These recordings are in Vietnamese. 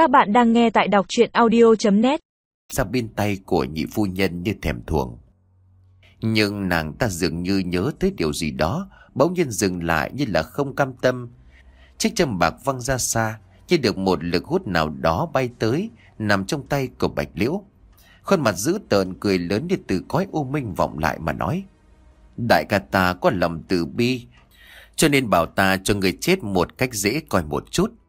Các bạn đang nghe tại đọc chuyện audio.net Ra bên tay của nhị phu nhân như thèm thuồng. Nhưng nàng ta dường như nhớ tới điều gì đó, Bỗng nhiên dừng lại như là không cam tâm. Chiếc châm bạc văng ra xa, Như được một lực hút nào đó bay tới, Nằm trong tay của Bạch Liễu. Khuôn mặt dữ tợn cười lớn như từ cõi u minh vọng lại mà nói, Đại ca ta có lầm từ bi, Cho nên bảo ta cho người chết một cách dễ coi một chút.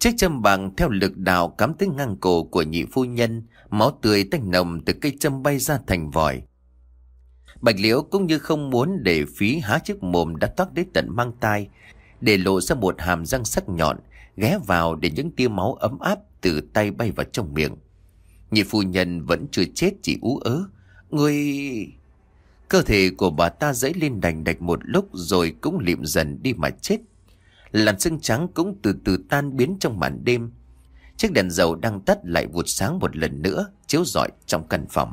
Chiếc châm bằng theo lực đào cắm tới ngang cổ của nhị phu nhân, máu tươi tanh nồng từ cây châm bay ra thành vòi. Bạch liễu cũng như không muốn để phí há chiếc mồm đã toát đến tận mang tai, để lộ ra một hàm răng sắc nhọn, ghé vào để những tia máu ấm áp từ tay bay vào trong miệng. Nhị phu nhân vẫn chưa chết chỉ ú ớ. Người... Cơ thể của bà ta dấy lên đành đạch một lúc rồi cũng liệm dần đi mà chết. Làn sương trắng cũng từ từ tan biến trong màn đêm. Chiếc đèn dầu đang tắt lại vụt sáng một lần nữa, chiếu rọi trong căn phòng.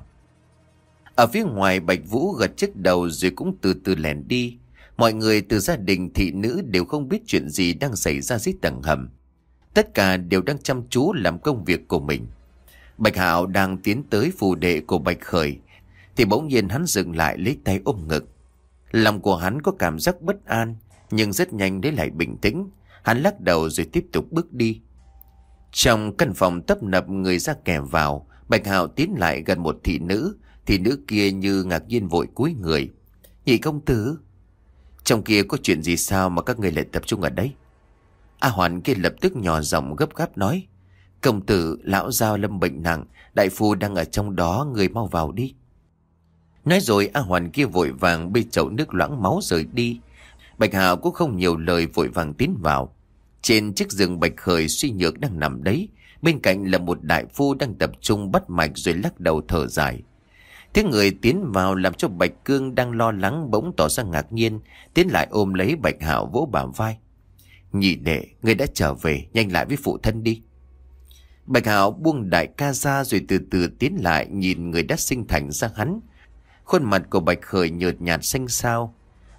Ở phía ngoài Bạch Vũ gật chiếc đầu rồi cũng từ từ lèn đi. Mọi người từ gia đình thị nữ đều không biết chuyện gì đang xảy ra dưới tầng hầm. Tất cả đều đang chăm chú làm công việc của mình. Bạch Hạo đang tiến tới phù đệ của Bạch Khởi, thì bỗng nhiên hắn dừng lại lấy tay ôm ngực. Lòng của hắn có cảm giác bất an, nhưng rất nhanh để lại bình tĩnh. Hắn lắc đầu rồi tiếp tục bước đi. Trong căn phòng tấp nập người ra kẻ vào, Bạch Hạo tiến lại gần một thị nữ, thị nữ kia như ngạc nhiên vội cúi người. Nhị công tử, trong kia có chuyện gì sao mà các người lại tập trung ở đây? A Hoàn kia lập tức nhỏ giọng gấp gáp nói. Công tử, lão giao lâm bệnh nặng, đại phu đang ở trong đó, người mau vào đi. Nói rồi A Hoàn kia vội vàng bê chậu nước loãng máu rời đi. Bạch Hạo cũng không nhiều lời vội vàng tiến vào. Trên chiếc giường Bạch Khởi suy nhược đang nằm đấy. Bên cạnh là một đại phu đang tập trung bắt mạch rồi lắc đầu thở dài. Tiếng người tiến vào làm cho Bạch Cương đang lo lắng bỗng tỏ ra ngạc nhiên, tiến lại ôm lấy Bạch Hạo vỗ bả vai. Nhị đệ, người đã trở về, nhanh lại với phụ thân đi. Bạch Hạo buông đại ca ra rồi từ từ tiến lại nhìn người đã sinh thành ra hắn. Khuôn mặt của Bạch Khởi nhợt nhạt xanh xao,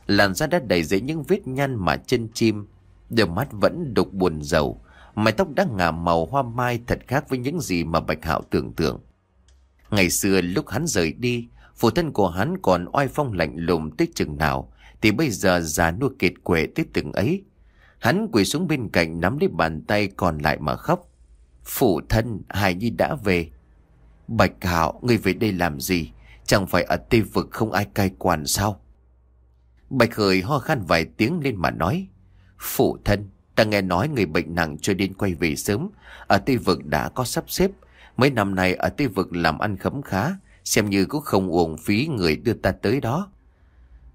Làn da đã đầy dẫy những vết nhăn mà chân chim. Đôi mắt vẫn đục buồn rầu. Mái tóc đã ngả màu hoa mai thật khác với những gì mà Bạch Hạo tưởng tượng. Ngày xưa lúc hắn rời đi, Phụ thân của hắn còn oai phong lạnh lùng tới chừng nào, Thì bây giờ già nua kiệt quệ tới từng ấy. Hắn quỳ xuống bên cạnh nắm lấy bàn tay còn lại mà khóc. Phụ thân Hải Nhi đã về. Bạch Hạo, người về đây làm gì? Chẳng phải ở Tây Vực không ai cai quản sao? Bạch Khởi ho khan vài tiếng lên mà nói. Phụ thân, ta nghe nói người bệnh nặng cho đến quay về sớm. Ở Tây Vực đã có sắp xếp. Mấy năm nay ở Tây Vực làm ăn khấm khá. Xem như cũng không uổng phí người đưa ta tới đó.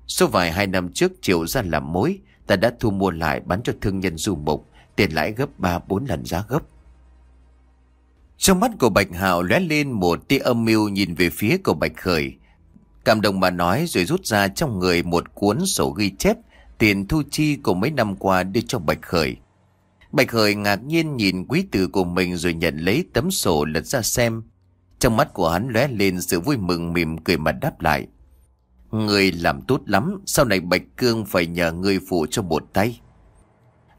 Số vài hai năm trước triệu ra làm mối. Ta đã thu mua lại bán cho thương nhân du mục. Tiền lãi gấp ba bốn lần giá gấp. Trong mắt của Bạch Hạo lóe lên một tia âm mưu nhìn về phía của Bạch Khởi. Cảm động mà nói rồi rút ra trong người một cuốn sổ ghi chép tiền thu chi của mấy năm qua đưa cho Bạch Khởi. Bạch Khởi ngạc nhiên nhìn quý tử của mình rồi nhận lấy tấm sổ lật ra xem. Trong mắt của hắn lóe lên sự vui mừng mỉm cười mà đáp lại. Người làm tốt lắm, sau này Bạch Cương phải nhờ người phụ cho một tay.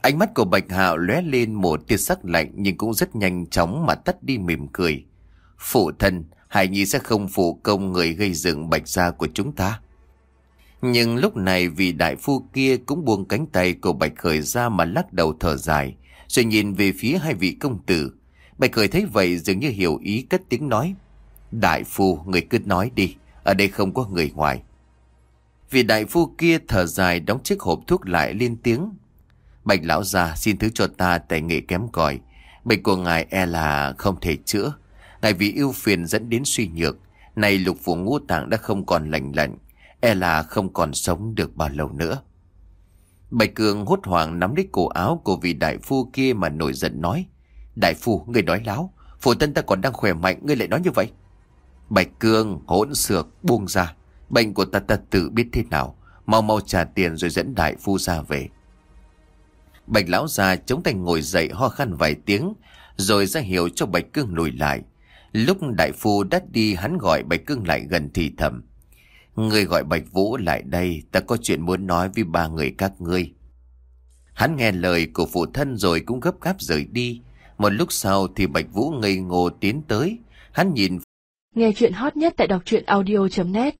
Ánh mắt của Bạch Hạo lóe lên một tia sắc lạnh nhưng cũng rất nhanh chóng mà tắt đi mỉm cười. Phụ thân, Hải Nhi sẽ không phụ công người gây dựng bạch gia của chúng ta. Nhưng lúc này vì đại phu kia cũng buông cánh tay của Bạch Khởi ra mà lắc đầu thở dài, rồi nhìn về phía hai vị công tử. Bạch Khởi thấy vậy dường như hiểu ý cất tiếng nói. Đại phu, người cứ nói đi, ở đây không có người ngoài. Vị đại phu kia thở dài đóng chiếc hộp thuốc lại lên tiếng. Bạch lão già xin thứ cho ta tài nghệ kém cỏi Bệnh của ngài e là không thể chữa. Ngài vì yêu phiền dẫn đến suy nhược Này lục phủ ngũ tạng đã không còn lành lạnh E là không còn sống được bao lâu nữa. Bạch Cường hốt hoảng nắm lấy cổ áo của vị đại phu kia mà nổi giận nói Đại phu, người nói láo Phụ thân ta còn đang khỏe mạnh, ngươi lại nói như vậy? Bạch Cường hỗn xược, buông ra Bệnh của ta ta tự biết thế nào Mau mau trả tiền rồi dẫn đại phu ra về. Bạch lão già chống tay ngồi dậy ho khăn vài tiếng Rồi ra hiệu cho Bạch Cương lùi lại. Lúc đại phu đắt đi hắn gọi Bạch Cương lại gần thì thầm. Người gọi Bạch Vũ lại đây, ta có chuyện muốn nói với ba người các ngươi. Hắn nghe lời của phụ thân rồi cũng gấp gáp rời đi. Một lúc sau thì Bạch Vũ ngây ngô tiến tới. Hắn nhìn Nghe chuyện hot nhất tại đọc truyện audio.net